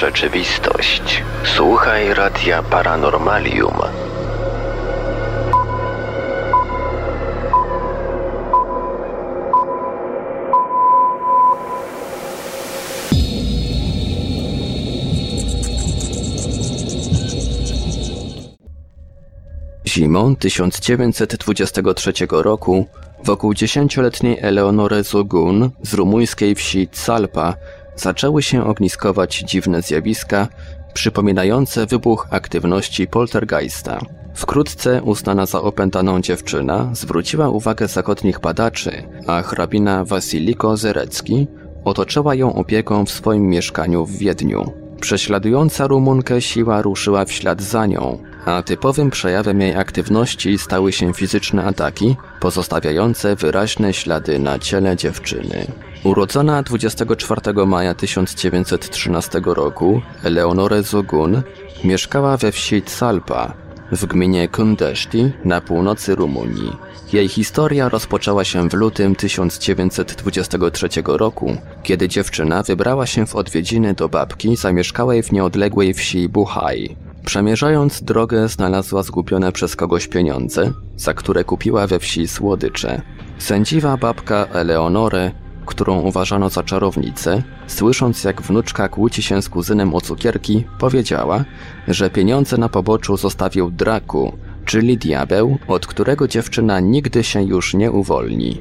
rzeczywistość. Słuchaj Radia Paranormalium. Zimą 1923 roku wokół dziesięcioletniej Eleonory Zogun z rumuńskiej wsi Calpa zaczęły się ogniskować dziwne zjawiska przypominające wybuch aktywności poltergeista. Wkrótce uznana za opętaną dziewczyna zwróciła uwagę zachodnich badaczy, a hrabina Wasiliko Zerecki otoczyła ją opieką w swoim mieszkaniu w Wiedniu. Prześladująca Rumunkę siła ruszyła w ślad za nią, a typowym przejawem jej aktywności stały się fizyczne ataki, pozostawiające wyraźne ślady na ciele dziewczyny. Urodzona 24 maja 1913 roku, Eleonore Zogun mieszkała we wsi Calpa w gminie Kundeszti na północy Rumunii. Jej historia rozpoczęła się w lutym 1923 roku, kiedy dziewczyna wybrała się w odwiedziny do babki zamieszkałej w nieodległej wsi Buchaj. Przemierzając drogę znalazła zgubione przez kogoś pieniądze, za które kupiła we wsi słodycze. Sędziwa babka Eleonore, którą uważano za czarownicę, słysząc jak wnuczka kłóci się z kuzynem o cukierki, powiedziała, że pieniądze na poboczu zostawił Draku, czyli diabeł, od którego dziewczyna nigdy się już nie uwolni.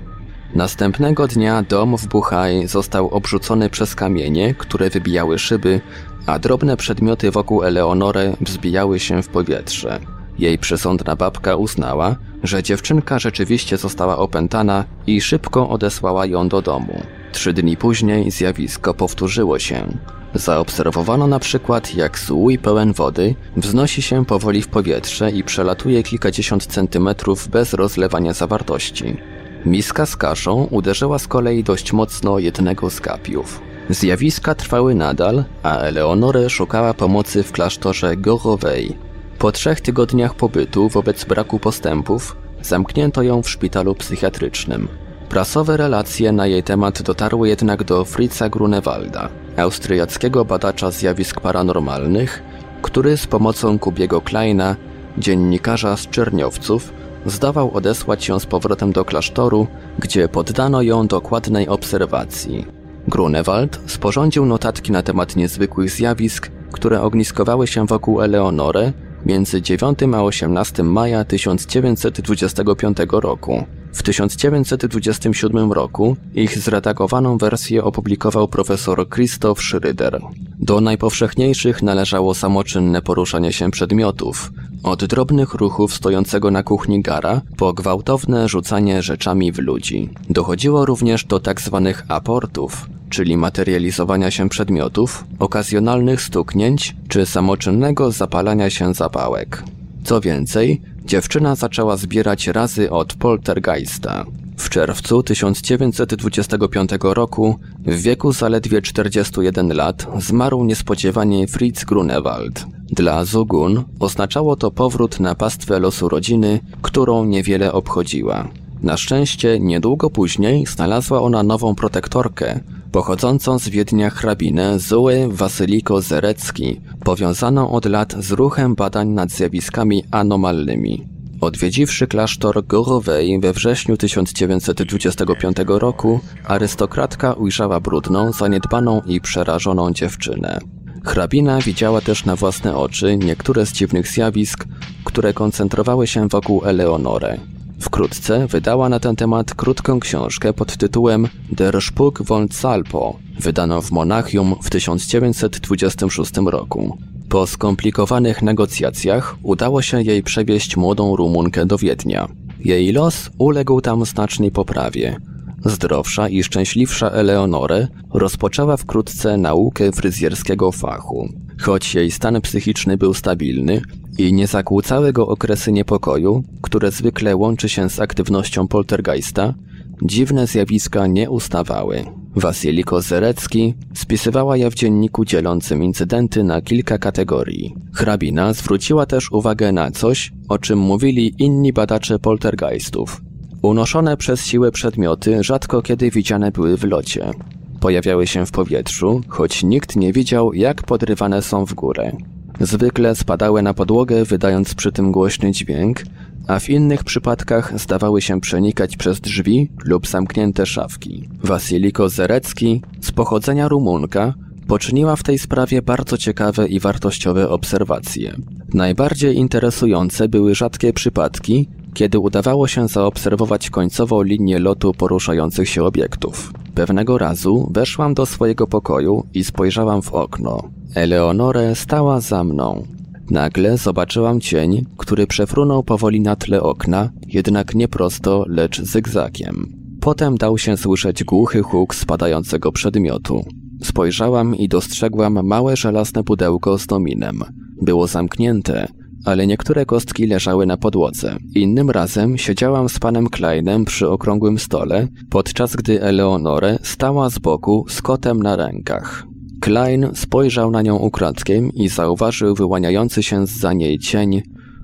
Następnego dnia dom w Buchaj został obrzucony przez kamienie, które wybijały szyby, a drobne przedmioty wokół Eleonory wzbijały się w powietrze. Jej przesądna babka uznała, że dziewczynka rzeczywiście została opętana i szybko odesłała ją do domu. Trzy dni później zjawisko powtórzyło się. Zaobserwowano na przykład, jak słój pełen wody wznosi się powoli w powietrze i przelatuje kilkadziesiąt centymetrów bez rozlewania zawartości. Miska z kaszą uderzyła z kolei dość mocno jednego z gapiów. Zjawiska trwały nadal, a Eleonore szukała pomocy w klasztorze Gorowej. Po trzech tygodniach pobytu wobec braku postępów zamknięto ją w szpitalu psychiatrycznym. Prasowe relacje na jej temat dotarły jednak do Fritza Grunewalda, austriackiego badacza zjawisk paranormalnych, który z pomocą Kubiego Kleina, dziennikarza z Czerniowców, zdawał odesłać ją z powrotem do klasztoru, gdzie poddano ją dokładnej obserwacji. Grunewald sporządził notatki na temat niezwykłych zjawisk, które ogniskowały się wokół Eleonory między 9 a 18 maja 1925 roku. W 1927 roku ich zredagowaną wersję opublikował profesor Christoph Schröder. Do najpowszechniejszych należało samoczynne poruszanie się przedmiotów, od drobnych ruchów stojącego na kuchni gara po gwałtowne rzucanie rzeczami w ludzi. Dochodziło również do tak zwanych aportów, czyli materializowania się przedmiotów, okazjonalnych stuknięć czy samoczynnego zapalania się zapałek. Co więcej, dziewczyna zaczęła zbierać razy od poltergeista. W czerwcu 1925 roku, w wieku zaledwie 41 lat, zmarł niespodziewanie Fritz Grunewald. Dla Zugun oznaczało to powrót na pastwę losu rodziny, którą niewiele obchodziła. Na szczęście niedługo później znalazła ona nową protektorkę, pochodzącą z Wiednia hrabinę Zoe Wasyliko Zerecki, powiązaną od lat z ruchem badań nad zjawiskami anomalnymi. Odwiedziwszy klasztor Gorowej we wrześniu 1925 roku, arystokratka ujrzała brudną, zaniedbaną i przerażoną dziewczynę. Hrabina widziała też na własne oczy niektóre z dziwnych zjawisk, które koncentrowały się wokół Eleonory. Wkrótce wydała na ten temat krótką książkę pod tytułem Der Spuk von Salpo, wydaną w Monachium w 1926 roku. Po skomplikowanych negocjacjach udało się jej przewieźć młodą Rumunkę do Wiednia. Jej los uległ tam znacznej poprawie. Zdrowsza i szczęśliwsza Eleonore rozpoczęła wkrótce naukę fryzjerskiego fachu. Choć jej stan psychiczny był stabilny i nie zakłócały go okresy niepokoju, które zwykle łączy się z aktywnością poltergeista, dziwne zjawiska nie ustawały. Wasiliko Zerecki spisywała je w dzienniku dzielącym incydenty na kilka kategorii. Hrabina zwróciła też uwagę na coś, o czym mówili inni badacze poltergeistów. Unoszone przez siłę przedmioty rzadko kiedy widziane były w locie. Pojawiały się w powietrzu, choć nikt nie widział, jak podrywane są w górę. Zwykle spadały na podłogę, wydając przy tym głośny dźwięk, a w innych przypadkach zdawały się przenikać przez drzwi lub zamknięte szafki. Wasiliko Zerecki, z pochodzenia Rumunka, poczyniła w tej sprawie bardzo ciekawe i wartościowe obserwacje. Najbardziej interesujące były rzadkie przypadki, kiedy udawało się zaobserwować końcową linię lotu poruszających się obiektów. Pewnego razu weszłam do swojego pokoju i spojrzałam w okno. Eleonore stała za mną. Nagle zobaczyłam cień, który przefrunął powoli na tle okna, jednak nie prosto, lecz zygzakiem. Potem dał się słyszeć głuchy huk spadającego przedmiotu. Spojrzałam i dostrzegłam małe żelazne pudełko z dominem. Było zamknięte, ale niektóre kostki leżały na podłodze. Innym razem siedziałam z panem Kleinem przy okrągłym stole, podczas gdy Eleonore stała z boku z kotem na rękach. Klein spojrzał na nią ukradkiem i zauważył wyłaniający się za niej cień,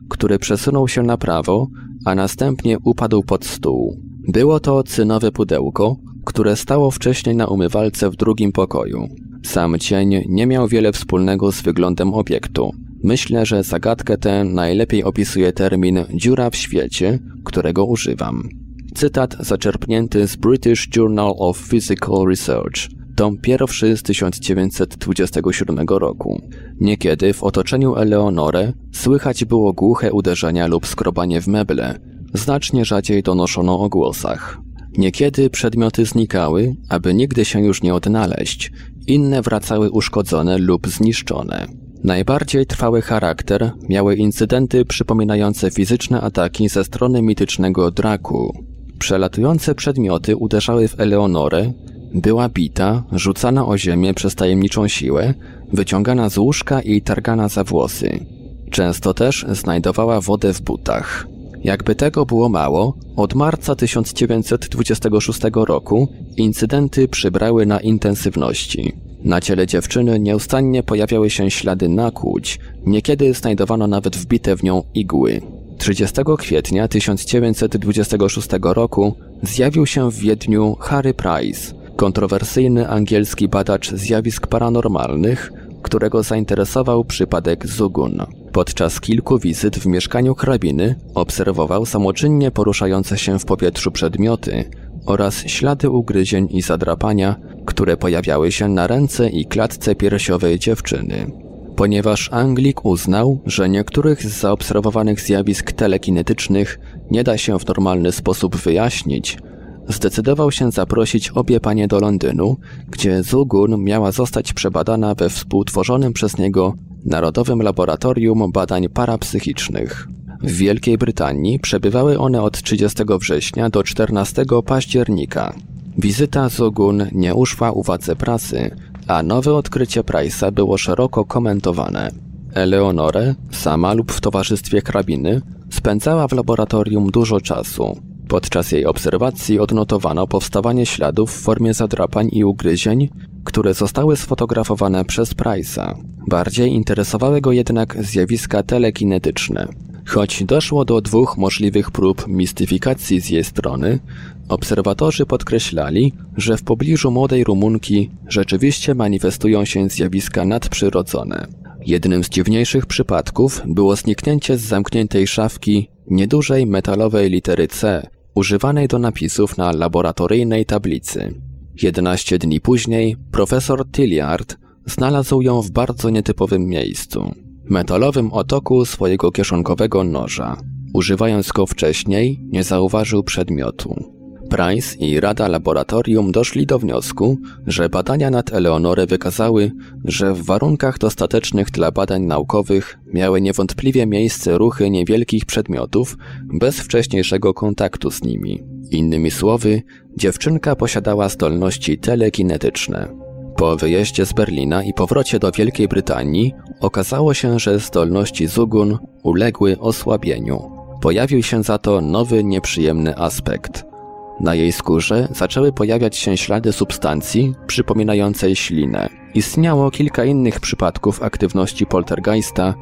który przesunął się na prawo, a następnie upadł pod stół. Było to cynowe pudełko, które stało wcześniej na umywalce w drugim pokoju. Sam cień nie miał wiele wspólnego z wyglądem obiektu. Myślę, że zagadkę tę najlepiej opisuje termin dziura w świecie, którego używam. Cytat zaczerpnięty z British Journal of Physical Research, tom pierwszy z 1927 roku. Niekiedy w otoczeniu Eleonore słychać było głuche uderzenia lub skrobanie w meble, znacznie rzadziej donoszono o głosach. Niekiedy przedmioty znikały, aby nigdy się już nie odnaleźć, inne wracały uszkodzone lub zniszczone. Najbardziej trwały charakter miały incydenty przypominające fizyczne ataki ze strony mitycznego Draku. Przelatujące przedmioty uderzały w Eleonorę, była bita, rzucana o ziemię przez tajemniczą siłę, wyciągana z łóżka i targana za włosy. Często też znajdowała wodę w butach. Jakby tego było mało, od marca 1926 roku incydenty przybrały na intensywności. Na ciele dziewczyny nieustannie pojawiały się ślady nakłuć, niekiedy znajdowano nawet wbite w nią igły. 30 kwietnia 1926 roku zjawił się w Wiedniu Harry Price, kontrowersyjny angielski badacz zjawisk paranormalnych, którego zainteresował przypadek Zugun. Podczas kilku wizyt w mieszkaniu hrabiny obserwował samoczynnie poruszające się w powietrzu przedmioty oraz ślady ugryzień i zadrapania, które pojawiały się na ręce i klatce piersiowej dziewczyny. Ponieważ Anglik uznał, że niektórych z zaobserwowanych zjawisk telekinetycznych nie da się w normalny sposób wyjaśnić, zdecydował się zaprosić obie panie do Londynu, gdzie Zugun miała zostać przebadana we współtworzonym przez niego Narodowym Laboratorium Badań Parapsychicznych. W Wielkiej Brytanii przebywały one od 30 września do 14 października. Wizyta Zugun nie uszła uwadze prasy, a nowe odkrycie Price'a było szeroko komentowane. Eleonore, sama lub w towarzystwie hrabiny, spędzała w laboratorium dużo czasu. Podczas jej obserwacji odnotowano powstawanie śladów w formie zadrapań i ugryzień, które zostały sfotografowane przez Price'a. Bardziej interesowały go jednak zjawiska telekinetyczne. Choć doszło do dwóch możliwych prób mistyfikacji z jej strony, obserwatorzy podkreślali, że w pobliżu młodej Rumunki rzeczywiście manifestują się zjawiska nadprzyrodzone. Jednym z dziwniejszych przypadków było zniknięcie z zamkniętej szafki niedużej metalowej litery C, używanej do napisów na laboratoryjnej tablicy. 11 dni później profesor Tilliard znalazł ją w bardzo nietypowym miejscu metalowym otoku swojego kieszonkowego noża. Używając go wcześniej, nie zauważył przedmiotu. Price i Rada Laboratorium doszli do wniosku, że badania nad Eleonorę wykazały, że w warunkach dostatecznych dla badań naukowych miały niewątpliwie miejsce ruchy niewielkich przedmiotów bez wcześniejszego kontaktu z nimi. Innymi słowy, dziewczynka posiadała zdolności telekinetyczne. Po wyjeździe z Berlina i powrocie do Wielkiej Brytanii okazało się, że zdolności Zugun uległy osłabieniu. Pojawił się za to nowy, nieprzyjemny aspekt. Na jej skórze zaczęły pojawiać się ślady substancji przypominającej ślinę. Istniało kilka innych przypadków aktywności poltergeista,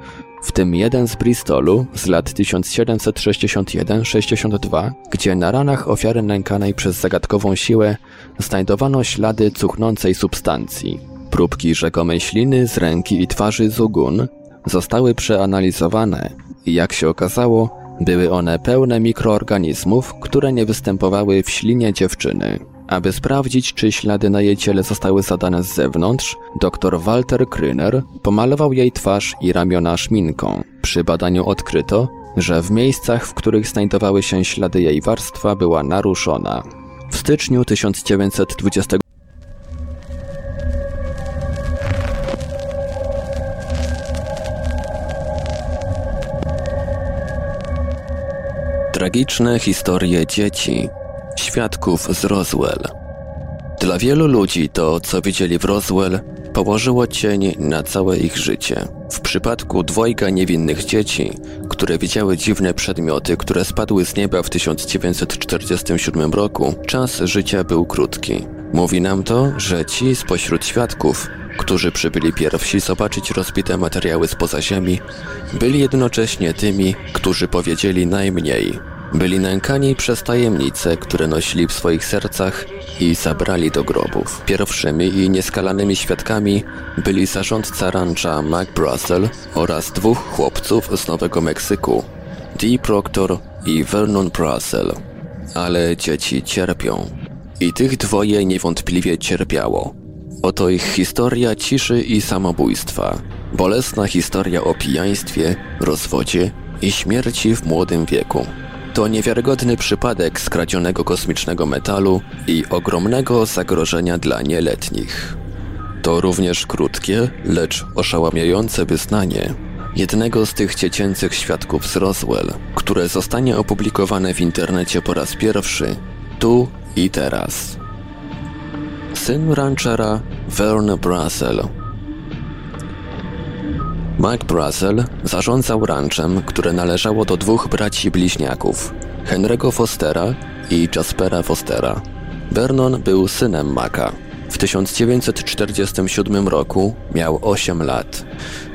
w tym jeden z Bristolu z lat 1761-62, gdzie na ranach ofiary nękanej przez zagadkową siłę znajdowano ślady cuchnącej substancji. Próbki rzekomej śliny z ręki i twarzy Zugun zostały przeanalizowane i jak się okazało, były one pełne mikroorganizmów, które nie występowały w ślinie dziewczyny. Aby sprawdzić, czy ślady na jej ciele zostały zadane z zewnątrz, dr Walter Kryner pomalował jej twarz i ramiona szminką. Przy badaniu odkryto, że w miejscach, w których znajdowały się ślady jej warstwa była naruszona. W styczniu 1920 Tragiczne historie dzieci, świadków z Roswell. Dla wielu ludzi to, co widzieli w Roswell, położyło cień na całe ich życie. W przypadku dwojga niewinnych dzieci, które widziały dziwne przedmioty, które spadły z nieba w 1947 roku, czas życia był krótki. Mówi nam to, że ci spośród świadków, którzy przybyli pierwsi zobaczyć rozbite materiały spoza ziemi, byli jednocześnie tymi, którzy powiedzieli najmniej. Byli nękani przez tajemnice, które nosili w swoich sercach i zabrali do grobów. Pierwszymi i nieskalanymi świadkami byli zarządca rancha Mac Brussel oraz dwóch chłopców z Nowego Meksyku, Dee Proctor i Vernon Brussel. Ale dzieci cierpią. I tych dwoje niewątpliwie cierpiało. Oto ich historia ciszy i samobójstwa. Bolesna historia o pijaństwie, rozwodzie i śmierci w młodym wieku. To niewiarygodny przypadek skradzionego kosmicznego metalu i ogromnego zagrożenia dla nieletnich. To również krótkie, lecz oszałamiające wyznanie jednego z tych dziecięcych świadków z Roswell, które zostanie opublikowane w internecie po raz pierwszy, tu i teraz. Syn ranchera Vern Brassel Mike Brassel zarządzał ranchem, które należało do dwóch braci bliźniaków, Henry'ego Fostera i Jaspera Fostera. Vernon był synem Maka. W 1947 roku miał 8 lat.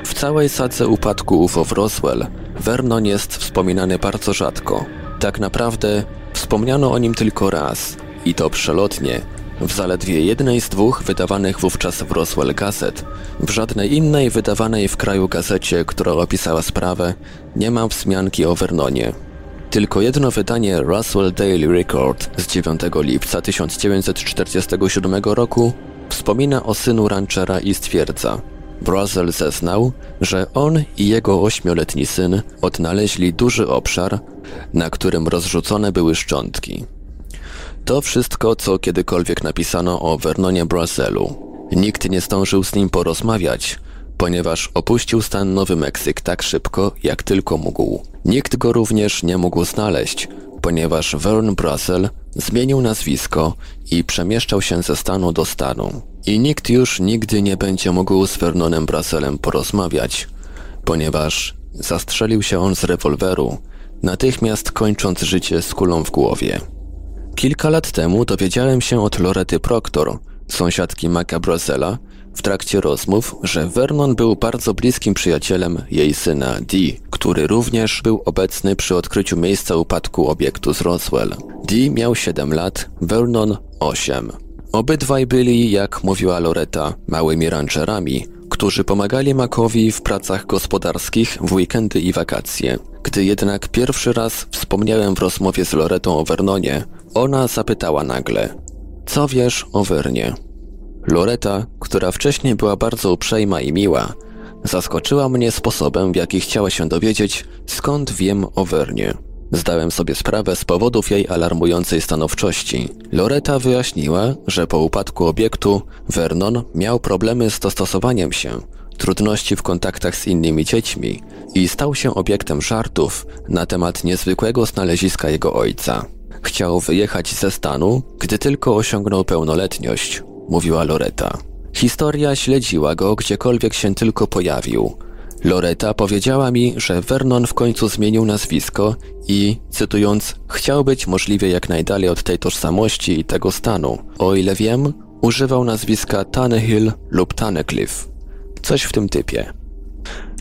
W całej sadze upadku UFO w Roswell Vernon jest wspominany bardzo rzadko. Tak naprawdę wspomniano o nim tylko raz i to przelotnie, w zaledwie jednej z dwóch wydawanych wówczas w Roswell gazet, w żadnej innej wydawanej w kraju gazecie, która opisała sprawę, nie ma wzmianki o Vernonie. Tylko jedno wydanie Roswell Daily Record z 9 lipca 1947 roku wspomina o synu ranchera i stwierdza, Brazel zeznał, że on i jego ośmioletni syn odnaleźli duży obszar, na którym rozrzucone były szczątki. To wszystko, co kiedykolwiek napisano o Vernonie Brazelu. Nikt nie zdążył z nim porozmawiać, ponieważ opuścił stan Nowy Meksyk tak szybko, jak tylko mógł. Nikt go również nie mógł znaleźć, ponieważ Vern Brazel zmienił nazwisko i przemieszczał się ze stanu do stanu. I nikt już nigdy nie będzie mógł z Vernonem Brazelem porozmawiać, ponieważ zastrzelił się on z rewolweru, natychmiast kończąc życie z kulą w głowie. Kilka lat temu dowiedziałem się od Lorety Proctor, sąsiadki Maca Brosela, w trakcie rozmów, że Vernon był bardzo bliskim przyjacielem jej syna Dee, który również był obecny przy odkryciu miejsca upadku obiektu z Roswell. Dee miał 7 lat, Vernon 8. Obydwaj byli, jak mówiła Loreta, małymi rancherami, którzy pomagali Macowi w pracach gospodarskich w weekendy i wakacje. Gdy jednak pierwszy raz wspomniałem w rozmowie z Loretą o Vernonie, ona zapytała nagle: Co wiesz o Wernie? Loreta, która wcześniej była bardzo uprzejma i miła, zaskoczyła mnie sposobem, w jaki chciała się dowiedzieć, skąd wiem o Wernie. Zdałem sobie sprawę z powodów jej alarmującej stanowczości. Loreta wyjaśniła, że po upadku obiektu Vernon miał problemy z dostosowaniem się, trudności w kontaktach z innymi dziećmi i stał się obiektem żartów na temat niezwykłego znaleziska jego ojca. Chciał wyjechać ze stanu, gdy tylko osiągnął pełnoletność, mówiła Loreta. Historia śledziła go gdziekolwiek się tylko pojawił. Loreta powiedziała mi, że Vernon w końcu zmienił nazwisko i, cytując, chciał być możliwie jak najdalej od tej tożsamości i tego stanu. O ile wiem, używał nazwiska Tannehill lub Tannecliffe. Coś w tym typie.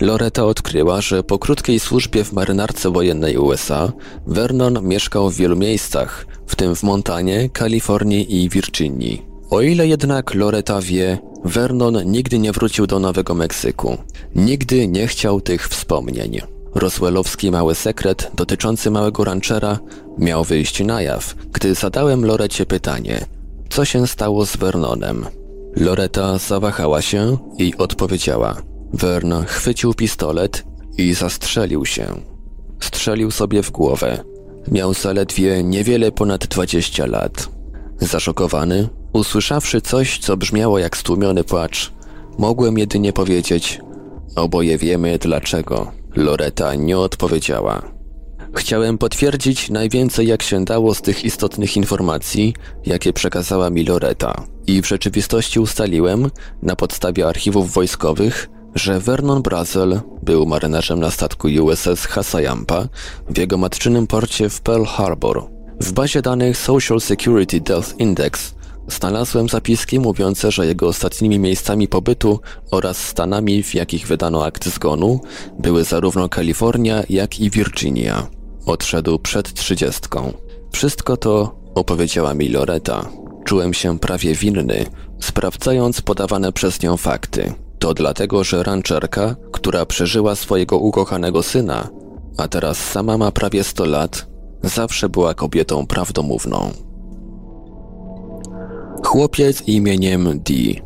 Loreta odkryła, że po krótkiej służbie w marynarce wojennej USA Vernon mieszkał w wielu miejscach, w tym w Montanie, Kalifornii i Virginii. O ile jednak Loreta wie, Vernon nigdy nie wrócił do Nowego Meksyku. Nigdy nie chciał tych wspomnień. Roswellowski mały sekret dotyczący małego ranchera miał wyjść na jaw, gdy zadałem Lorecie pytanie, co się stało z Vernonem. Loreta zawahała się i odpowiedziała. Vern chwycił pistolet i zastrzelił się. Strzelił sobie w głowę. Miał zaledwie niewiele ponad 20 lat. Zaszokowany, usłyszawszy coś, co brzmiało jak stłumiony płacz, mogłem jedynie powiedzieć: Oboje wiemy dlaczego. Loreta nie odpowiedziała. Chciałem potwierdzić najwięcej jak się dało z tych istotnych informacji, jakie przekazała mi Loreta. I w rzeczywistości ustaliłem, na podstawie archiwów wojskowych, że Vernon Brazel był marynarzem na statku USS Hasayampa w jego matczynym porcie w Pearl Harbor. W bazie danych Social Security Death Index znalazłem zapiski mówiące, że jego ostatnimi miejscami pobytu oraz stanami, w jakich wydano akt zgonu, były zarówno Kalifornia, jak i Virginia. Odszedł przed trzydziestką. Wszystko to opowiedziała mi Loreta. Czułem się prawie winny, sprawdzając podawane przez nią fakty. To dlatego, że ranczerka, która przeżyła swojego ukochanego syna, a teraz sama ma prawie 100 lat, zawsze była kobietą prawdomówną. Chłopiec imieniem Dee.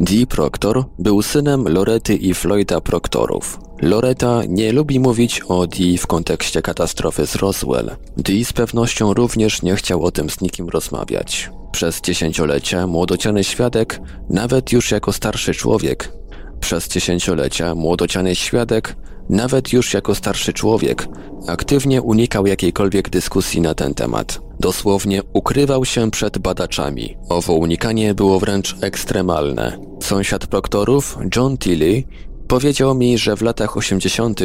Dee Proctor był synem Lorety i Floyda Proctorów. Loreta nie lubi mówić o Dee w kontekście katastrofy z Roswell. Dee z pewnością również nie chciał o tym z nikim rozmawiać. Przez dziesięciolecia młodociany świadek, nawet już jako starszy człowiek, przez dziesięciolecia młodociany świadek, nawet już jako starszy człowiek, aktywnie unikał jakiejkolwiek dyskusji na ten temat. Dosłownie ukrywał się przed badaczami. Owo unikanie było wręcz ekstremalne. Sąsiad proktorów, John Tilly, Powiedział mi, że w latach 80.,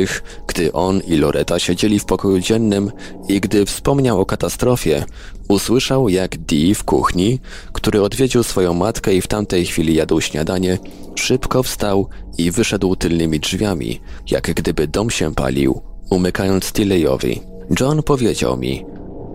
gdy on i Loreta siedzieli w pokoju dziennym i gdy wspomniał o katastrofie, usłyszał jak Dee w kuchni, który odwiedził swoją matkę i w tamtej chwili jadł śniadanie, szybko wstał i wyszedł tylnymi drzwiami, jak gdyby dom się palił, umykając Tilleyowi. John powiedział mi,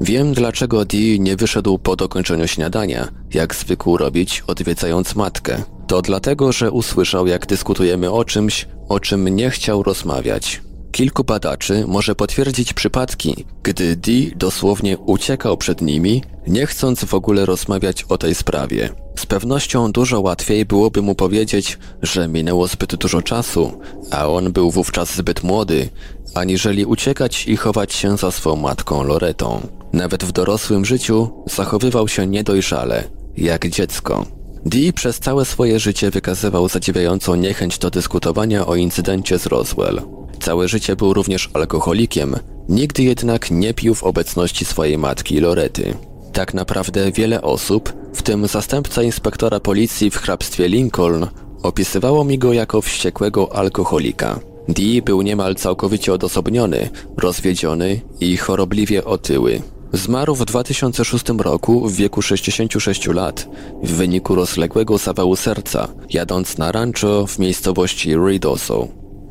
Wiem, dlaczego Dee nie wyszedł po dokończeniu śniadania, jak zwykł robić, odwiedzając matkę. To dlatego, że usłyszał, jak dyskutujemy o czymś, o czym nie chciał rozmawiać. Kilku badaczy może potwierdzić przypadki, gdy Dee dosłownie uciekał przed nimi, nie chcąc w ogóle rozmawiać o tej sprawie. Z pewnością dużo łatwiej byłoby mu powiedzieć, że minęło zbyt dużo czasu, a on był wówczas zbyt młody, aniżeli uciekać i chować się za swą matką Loretą. Nawet w dorosłym życiu zachowywał się niedojrzale, jak dziecko. Dee przez całe swoje życie wykazywał zadziwiającą niechęć do dyskutowania o incydencie z Roswell. Całe życie był również alkoholikiem, nigdy jednak nie pił w obecności swojej matki Lorety. Tak naprawdę wiele osób, w tym zastępca inspektora policji w hrabstwie Lincoln, opisywało mi go jako wściekłego alkoholika. Dee był niemal całkowicie odosobniony, rozwiedziony i chorobliwie otyły. Zmarł w 2006 roku w wieku 66 lat w wyniku rozległego zawału serca, jadąc na rancho w miejscowości Ruidoso.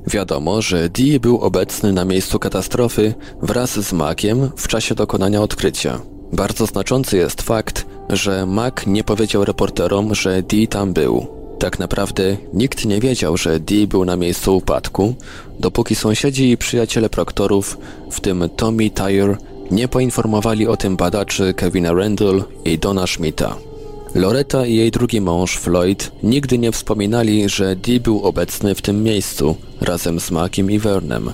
Wiadomo, że Dee był obecny na miejscu katastrofy wraz z Maciem w czasie dokonania odkrycia. Bardzo znaczący jest fakt, że Mac nie powiedział reporterom, że Dee tam był. Tak naprawdę nikt nie wiedział, że Dee był na miejscu upadku, dopóki sąsiedzi i przyjaciele proktorów, w tym Tommy Tyre nie poinformowali o tym badaczy Kevina Randall i Dona Schmidta. Loretta i jej drugi mąż Floyd nigdy nie wspominali, że Dee był obecny w tym miejscu razem z Makiem i Vernem,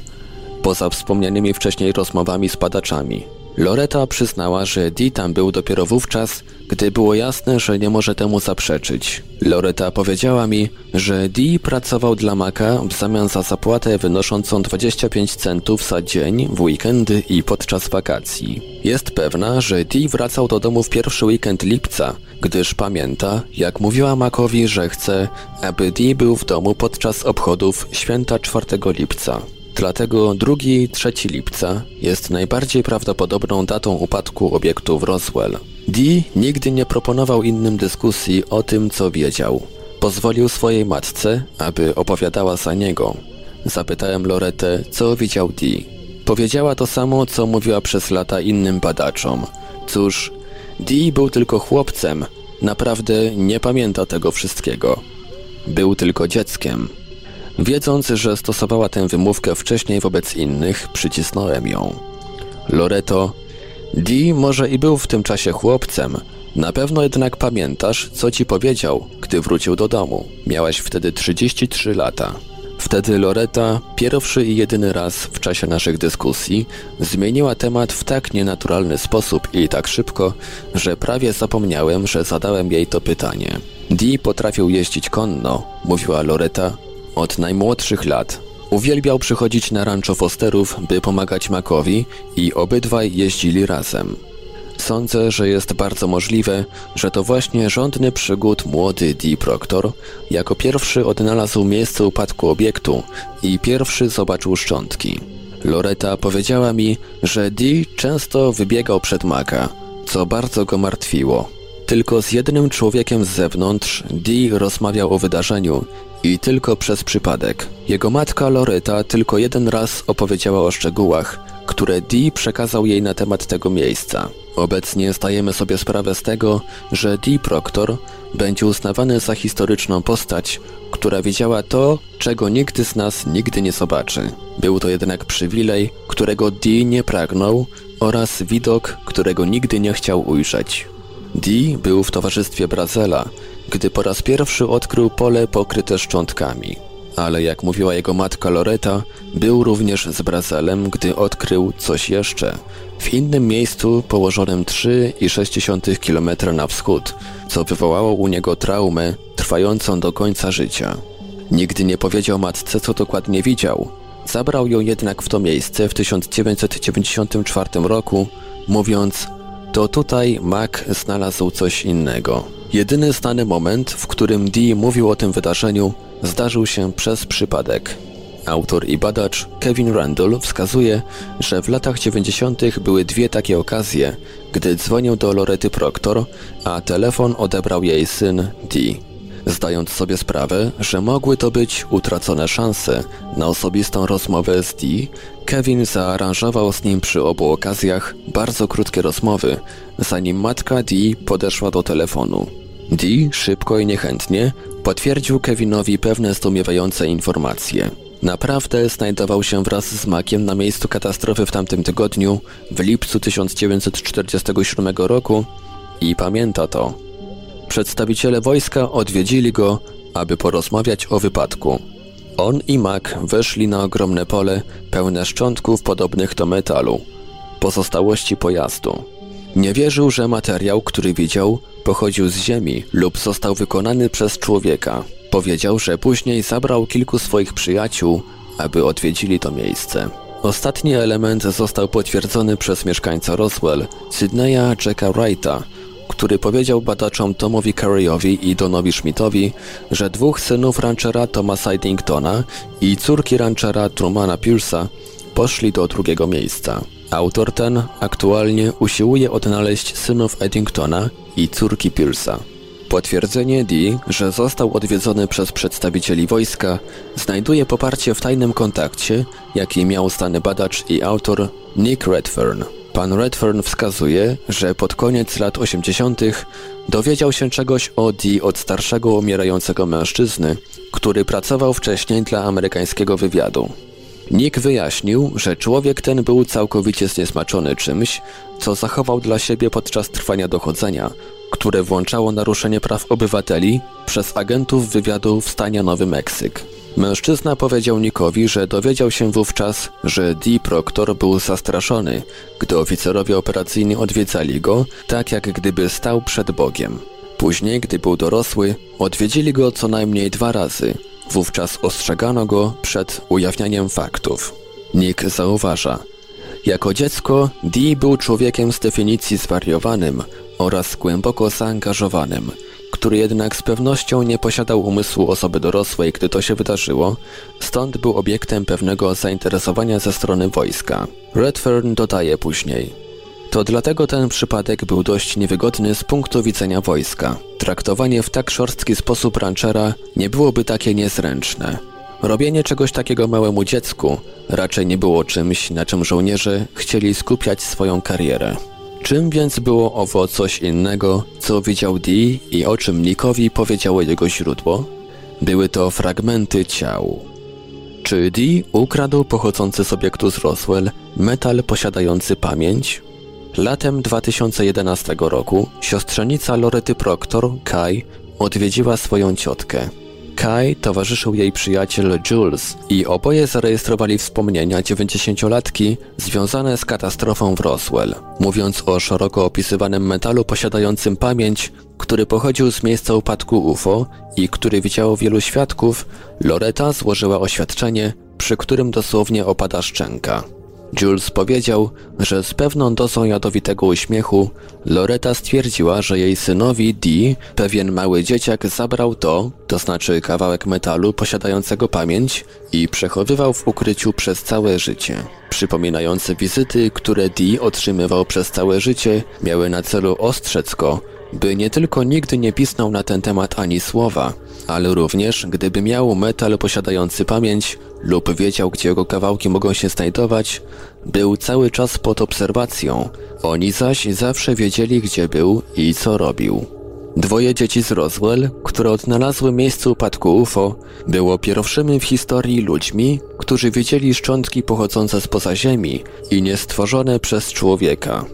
poza wspomnianymi wcześniej rozmowami z badaczami. Loreta przyznała, że Dee tam był dopiero wówczas, gdy było jasne, że nie może temu zaprzeczyć. Loreta powiedziała mi, że Dee pracował dla Maka w zamian za zapłatę wynoszącą 25 centów za dzień, w weekendy i podczas wakacji. Jest pewna, że Dee wracał do domu w pierwszy weekend lipca, gdyż pamięta, jak mówiła Makowi, że chce, aby Dee był w domu podczas obchodów święta 4 lipca. Dlatego 2-3 lipca jest najbardziej prawdopodobną datą upadku obiektu w Roswell. Dee nigdy nie proponował innym dyskusji o tym, co wiedział. pozwolił swojej matce, aby opowiadała za niego. Zapytałem Loretę, co widział Dee. Powiedziała to samo, co mówiła przez lata innym badaczom. Cóż, Dee był tylko chłopcem, naprawdę nie pamięta tego wszystkiego. Był tylko dzieckiem. Wiedząc, że stosowała tę wymówkę wcześniej wobec innych, przycisnąłem ją. Loreto, Dee może i był w tym czasie chłopcem, na pewno jednak pamiętasz, co ci powiedział, gdy wrócił do domu. Miałaś wtedy 33 lata. Wtedy Loreta, pierwszy i jedyny raz w czasie naszych dyskusji, zmieniła temat w tak nienaturalny sposób i tak szybko, że prawie zapomniałem, że zadałem jej to pytanie. Dee potrafił jeździć konno, mówiła Loreta, od najmłodszych lat. Uwielbiał przychodzić na rancho Fosterów, by pomagać Makowi i obydwaj jeździli razem. Sądzę, że jest bardzo możliwe, że to właśnie rządny przygód młody Dee Proctor jako pierwszy odnalazł miejsce upadku obiektu i pierwszy zobaczył szczątki. Loreta powiedziała mi, że Dee często wybiegał przed Maka, co bardzo go martwiło. Tylko z jednym człowiekiem z zewnątrz Dee rozmawiał o wydarzeniu i tylko przez przypadek. Jego matka Loreta tylko jeden raz opowiedziała o szczegółach, które Dee przekazał jej na temat tego miejsca. Obecnie zdajemy sobie sprawę z tego, że Dee Proctor będzie uznawany za historyczną postać, która widziała to, czego nikt z nas nigdy nie zobaczy. Był to jednak przywilej, którego Dee nie pragnął oraz widok, którego nigdy nie chciał ujrzeć. Dee był w towarzystwie Brazela, gdy po raz pierwszy odkrył pole pokryte szczątkami. Ale jak mówiła jego matka Loreta, był również z Brazelem, gdy odkrył coś jeszcze. W innym miejscu położonym 3,6 km na wschód, co wywołało u niego traumę trwającą do końca życia. Nigdy nie powiedział matce, co dokładnie widział. Zabrał ją jednak w to miejsce w 1994 roku, mówiąc to tutaj Mac znalazł coś innego. Jedyny znany moment, w którym Dee mówił o tym wydarzeniu, zdarzył się przez przypadek. Autor i badacz Kevin Randall wskazuje, że w latach 90. były dwie takie okazje, gdy dzwonił do Lorety Proctor, a telefon odebrał jej syn Dee. Zdając sobie sprawę, że mogły to być utracone szanse na osobistą rozmowę z Dee, Kevin zaaranżował z nim przy obu okazjach bardzo krótkie rozmowy, zanim matka Dee podeszła do telefonu. Dee szybko i niechętnie potwierdził Kevinowi pewne zdumiewające informacje. Naprawdę znajdował się wraz z Makiem na miejscu katastrofy w tamtym tygodniu, w lipcu 1947 roku i pamięta to. Przedstawiciele wojska odwiedzili go, aby porozmawiać o wypadku. On i Mac weszli na ogromne pole pełne szczątków podobnych do metalu, pozostałości pojazdu. Nie wierzył, że materiał, który widział, pochodził z ziemi lub został wykonany przez człowieka. Powiedział, że później zabrał kilku swoich przyjaciół, aby odwiedzili to miejsce. Ostatni element został potwierdzony przez mieszkańca Roswell, Sydneya Jacka Wrighta, który powiedział badaczom Tomowi Carreyowi i Donowi Schmidtowi, że dwóch synów ranchera Thomasa Eddingtona i córki ranchera Trumana Pierce'a poszli do drugiego miejsca. Autor ten aktualnie usiłuje odnaleźć synów Eddingtona i córki Pierce'a. Potwierdzenie Dee, że został odwiedzony przez przedstawicieli wojska, znajduje poparcie w tajnym kontakcie, jaki miał stany badacz i autor Nick Redfern. Pan Redfern wskazuje, że pod koniec lat 80. dowiedział się czegoś o Dee od starszego umierającego mężczyzny, który pracował wcześniej dla amerykańskiego wywiadu. Nick wyjaśnił, że człowiek ten był całkowicie zniesmaczony czymś, co zachował dla siebie podczas trwania dochodzenia, które włączało naruszenie praw obywateli przez agentów wywiadu w stanie Nowy Meksyk. Mężczyzna powiedział Nickowi, że dowiedział się wówczas, że Dee Proctor był zastraszony, gdy oficerowie operacyjni odwiedzali go, tak jak gdyby stał przed Bogiem. Później, gdy był dorosły, odwiedzili go co najmniej dwa razy. Wówczas ostrzegano go przed ujawnianiem faktów. Nick zauważa. Jako dziecko Dee był człowiekiem z definicji zwariowanym oraz głęboko zaangażowanym – który jednak z pewnością nie posiadał umysłu osoby dorosłej, gdy to się wydarzyło, stąd był obiektem pewnego zainteresowania ze strony wojska. Redfern dodaje później. To dlatego ten przypadek był dość niewygodny z punktu widzenia wojska. Traktowanie w tak szorstki sposób ranchera nie byłoby takie niezręczne. Robienie czegoś takiego małemu dziecku raczej nie było czymś, na czym żołnierze chcieli skupiać swoją karierę. Czym więc było owo coś innego, co widział Dee i o czym Nickowi powiedziało jego źródło? Były to fragmenty ciał. Czy Dee ukradł pochodzący z obiektu z Roswell metal posiadający pamięć? Latem 2011 roku siostrzenica Lorety Proctor, Kai, odwiedziła swoją ciotkę. Kai towarzyszył jej przyjaciel Jules i oboje zarejestrowali wspomnienia 90-latki związane z katastrofą w Roswell, mówiąc o szeroko opisywanym metalu posiadającym pamięć, który pochodził z miejsca upadku UFO i który widziało wielu świadków, Loreta złożyła oświadczenie, przy którym dosłownie opada szczęka. Jules powiedział, że z pewną dozą jadowitego uśmiechu Loreta stwierdziła, że jej synowi Dee pewien mały dzieciak zabrał to, to znaczy kawałek metalu posiadającego pamięć i przechowywał w ukryciu przez całe życie. Przypominające wizyty, które Dee otrzymywał przez całe życie, miały na celu ostrzec go, by nie tylko nigdy nie pisnął na ten temat ani słowa, ale również gdyby miał metal posiadający pamięć lub wiedział, gdzie jego kawałki mogą się znajdować, był cały czas pod obserwacją. Oni zaś zawsze wiedzieli, gdzie był i co robił. Dwoje dzieci z Roswell, które odnalazły miejsce upadku UFO, było pierwszymi w historii ludźmi, którzy widzieli szczątki pochodzące spoza Ziemi i niestworzone przez człowieka.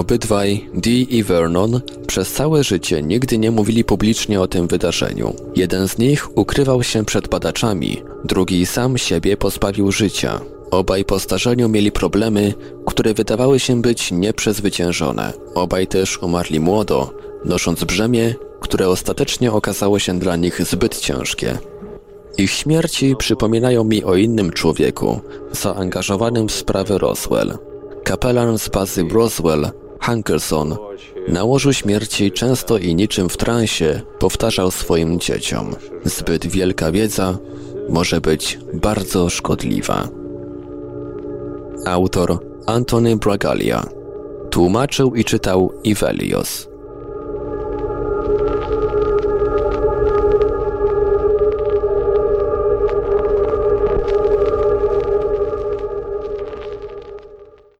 Obydwaj, Dee i Vernon, przez całe życie nigdy nie mówili publicznie o tym wydarzeniu. Jeden z nich ukrywał się przed badaczami, drugi sam siebie pozbawił życia. Obaj po starzeniu mieli problemy, które wydawały się być nieprzezwyciężone. Obaj też umarli młodo, nosząc brzemię, które ostatecznie okazało się dla nich zbyt ciężkie. Ich śmierci przypominają mi o innym człowieku, zaangażowanym w sprawy Roswell. Kapelan z bazy Roswell, Hankerson, na łożu śmierci często i niczym w transie powtarzał swoim dzieciom: Zbyt wielka wiedza może być bardzo szkodliwa. Autor Antony Bragalia. Tłumaczył i czytał Ivelios.